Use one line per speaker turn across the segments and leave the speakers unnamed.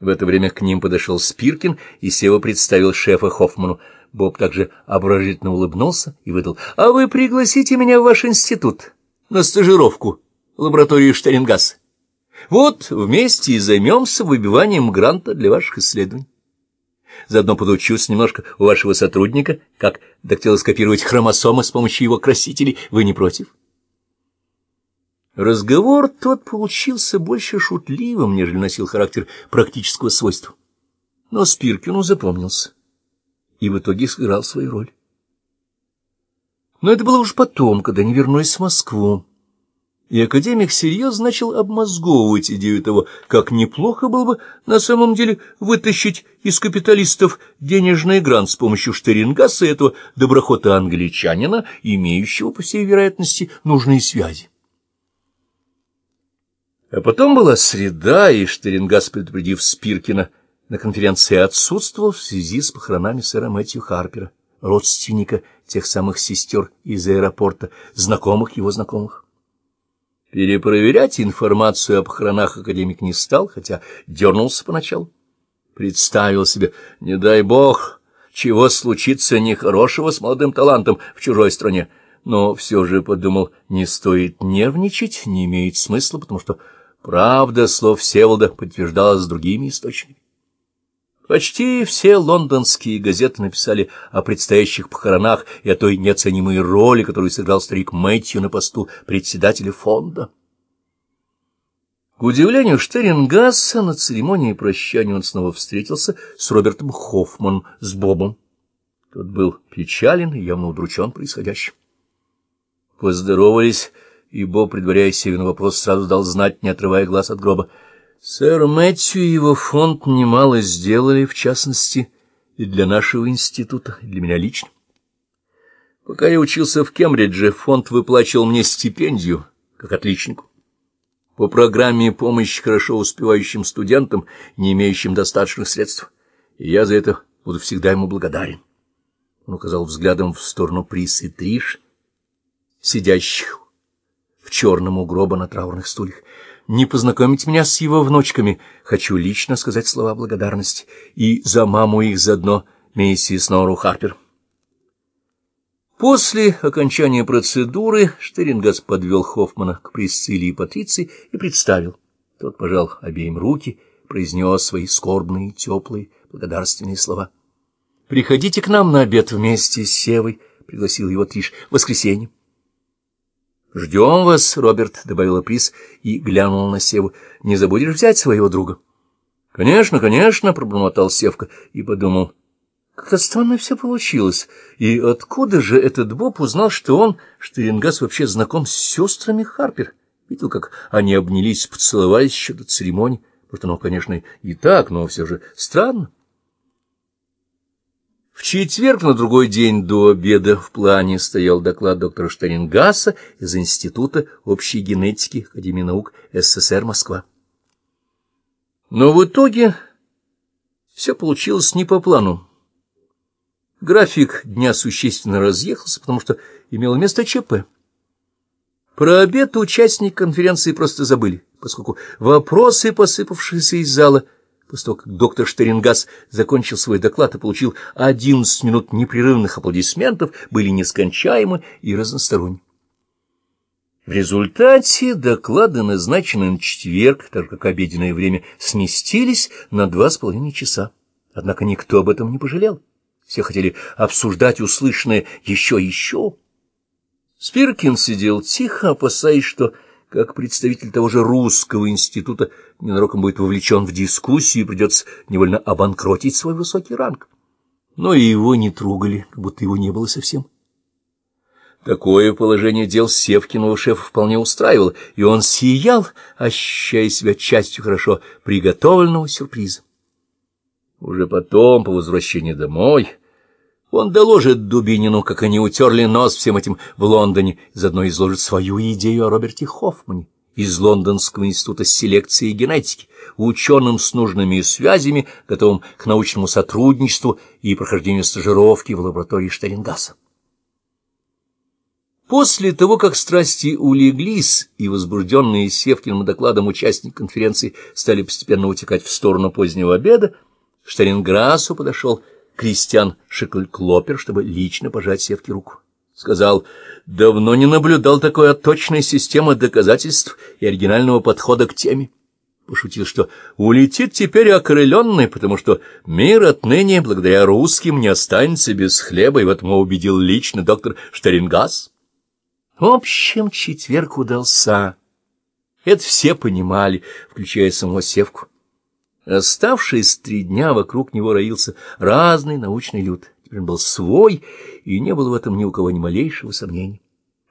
В это время к ним подошел Спиркин, и Сева представил шефа Хоффману. Боб также ображительно улыбнулся и выдал. — А вы пригласите меня в ваш институт на стажировку в лабораторию Штерингасса. Вот вместе и займемся выбиванием гранта для ваших исследований. Заодно подучусь немножко у вашего сотрудника, как дактилоскопировать хромосомы с помощью его красителей. Вы не против? Разговор тот получился больше шутливым, нежели носил характер практического свойства. Но Спиркину запомнился и в итоге сыграл свою роль. Но это было уж потом, когда они вернулись в Москву. И академик серьезно начал обмозговывать идею того, как неплохо было бы на самом деле вытащить из капиталистов денежный грант с помощью Штерингаса этого доброхота-англичанина, имеющего, по всей вероятности, нужные связи. А потом была среда, и Штерингас, предупредив Спиркина, на конференции отсутствовал в связи с похоронами сэра Мэтью Харпера, родственника тех самых сестер из аэропорта, знакомых его знакомых. Перепроверять информацию о похоронах академик не стал, хотя дернулся поначалу. Представил себе, не дай бог, чего случится нехорошего с молодым талантом в чужой стране. Но все же подумал, не стоит нервничать, не имеет смысла, потому что правда слов Севолда подтверждалась другими источниками. Почти все лондонские газеты написали о предстоящих похоронах и о той неоценимой роли, которую сыграл старик Мэтью на посту председателя фонда. К удивлению Штерингасса, на церемонии прощания он снова встретился с Робертом Хоффман, с Бобом. Тот был печален и явно удручен происходящим. Поздоровались, и Боб, предваряя Севин вопрос, сразу дал знать, не отрывая глаз от гроба — Сэр Мэтью и его фонд немало сделали, в частности, и для нашего института, и для меня лично. Пока я учился в Кембридже, фонд выплачивал мне стипендию, как отличнику. По программе помощи хорошо успевающим студентам, не имеющим достаточных средств, и я за это буду всегда ему благодарен. Он указал взглядом в сторону Прис и Триш, сидящих в черном у гроба на траурных стульях не познакомить меня с его внучками. Хочу лично сказать слова благодарности. И за маму их заодно, миссис Нору Харпер. После окончания процедуры Штерингас подвел Хоффмана к Присцилле и Патриции и представил. Тот пожал обеим руки, произнес свои скорбные, теплые, благодарственные слова. — Приходите к нам на обед вместе с Севой, — пригласил его Триш, — воскресенье. — Ждем вас, Роберт, — добавила Прис и глянула на Севу. — Не забудешь взять своего друга? — Конечно, конечно, — пробормотал Севка и подумал. Как-то странно все получилось. И откуда же этот Боб узнал, что он, Штерингас, вообще знаком с сестрами Харпер? Видел, как они обнялись, поцеловались еще до церемонии. Оно, конечно, и так, но все же странно. В четверг на другой день до обеда в плане стоял доклад доктора Штарингаса из Института общей генетики Академии наук СССР Москва. Но в итоге все получилось не по плану. График дня существенно разъехался, потому что имело место ЧП. Про обед участники конференции просто забыли, поскольку вопросы, посыпавшиеся из зала, — После того, как доктор Штерингас закончил свой доклад и получил одиннадцать минут непрерывных аплодисментов, были нескончаемы и разносторонни. В результате доклады, назначенные на четверг, так как обеденное время, сместились на два с половиной часа. Однако никто об этом не пожалел. Все хотели обсуждать услышанное еще и еще. Спиркин сидел тихо, опасаясь, что как представитель того же русского института ненароком будет вовлечен в дискуссию и придется невольно обанкротить свой высокий ранг. Но и его не трогали, как будто его не было совсем. Такое положение дел Севкиного шефа вполне устраивало, и он сиял, ощущая себя частью хорошо приготовленного сюрприза. Уже потом, по возвращении домой, он доложит Дубинину, как они утерли нос всем этим в Лондоне, заодно изложит свою идею о Роберте Хоффмане из Лондонского института селекции и генетики, ученым с нужными связями, готовым к научному сотрудничеству и прохождению стажировки в лаборатории Штерингаса. После того, как страсти улеглись, и возбужденные Севкиным докладом участник конференции стали постепенно утекать в сторону позднего обеда, Штаринграссу подошел Кристиан Шекльклопер, чтобы лично пожать Севке руку. Сказал, давно не наблюдал такой отточной системы доказательств и оригинального подхода к теме. Пошутил, что улетит теперь окрыленный, потому что мир отныне, благодаря русским, не останется без хлеба, и в этом убедил лично доктор Штерингас. В общем, четверг удался. Это все понимали, включая самого Севку. Оставшись три дня, вокруг него роился разный научный люд. Теперь он был свой, и не было в этом ни у кого ни малейшего сомнения.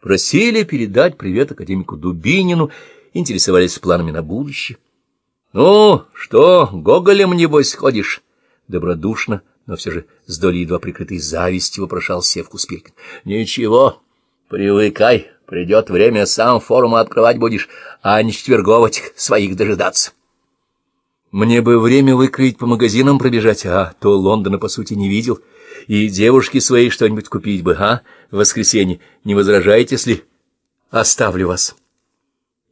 Просили передать привет академику Дубинину, интересовались планами на будущее. — Ну, что, Гоголем, небось, ходишь? Добродушно, но все же с долей едва прикрытой завистью вопрошал Севку Спиркин. — Ничего, Привыкай, придет время, сам форумы открывать будешь, а не четверговать своих дожидаться. Мне бы время выкроить по магазинам пробежать, а то Лондона, по сути, не видел. И девушке своей что-нибудь купить бы, а? В воскресенье. Не возражаете, если оставлю вас?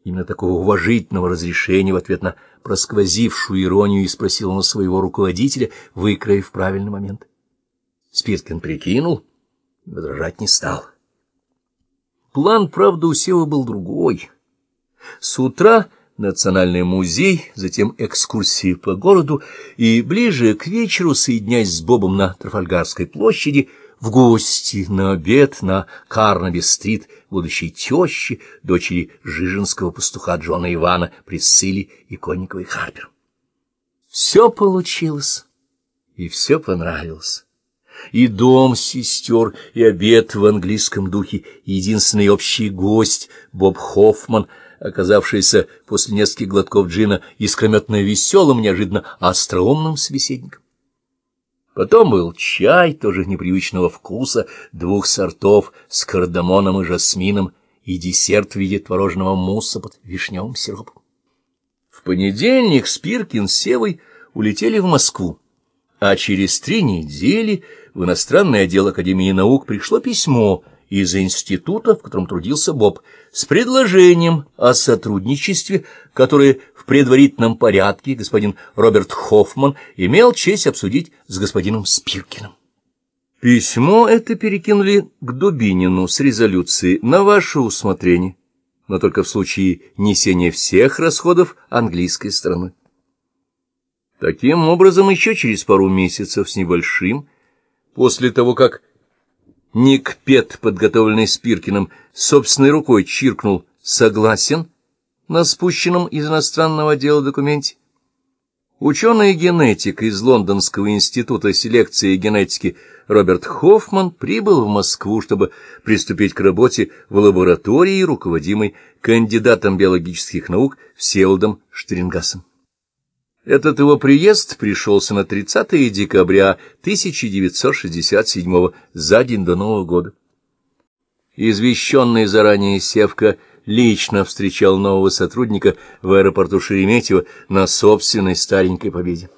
Именно такого уважительного разрешения в ответ на просквозившую иронию и спросил он своего руководителя, выкроив правильный момент. Спирткин прикинул, возражать не стал. План, правда, у Сева был другой. С утра Национальный музей, затем экскурсии по городу, и ближе к вечеру, соединяясь с Бобом на Трафальгарской площади, в гости на обед на Карнаби-стрит будущей тещи, дочери жиженского пастуха Джона Ивана, Присцилли и Конниковой Харпер. Все получилось, и все понравилось и дом сестер, и обед в английском духе, и единственный общий гость Боб Хоффман, оказавшийся после нескольких глотков джина искрометно веселым, неожиданно остроумным собеседником. Потом был чай, тоже непривычного вкуса, двух сортов, с кардамоном и жасмином, и десерт в виде творожного мусса под вишневым сиропом. В понедельник Спиркин с Севой улетели в Москву, а через три недели в иностранный отдел Академии наук пришло письмо из института, в котором трудился Боб, с предложением о сотрудничестве, которое в предварительном порядке господин Роберт Хоффман имел честь обсудить с господином Спиркиным. Письмо это перекинули к Дубинину с резолюцией на ваше усмотрение, но только в случае несения всех расходов английской стороны. Таким образом, еще через пару месяцев с небольшим После того, как Ник Пет, подготовленный Спиркиным, собственной рукой чиркнул «согласен» на спущенном из иностранного отдела документе, ученый-генетик из Лондонского института селекции и генетики Роберт Хоффман прибыл в Москву, чтобы приступить к работе в лаборатории, руководимой кандидатом биологических наук Всеволодом Штерингасом. Этот его приезд пришелся на 30 декабря 1967 за день до Нового года. Извещенный заранее Севка лично встречал нового сотрудника в аэропорту Шереметьево на собственной старенькой победе.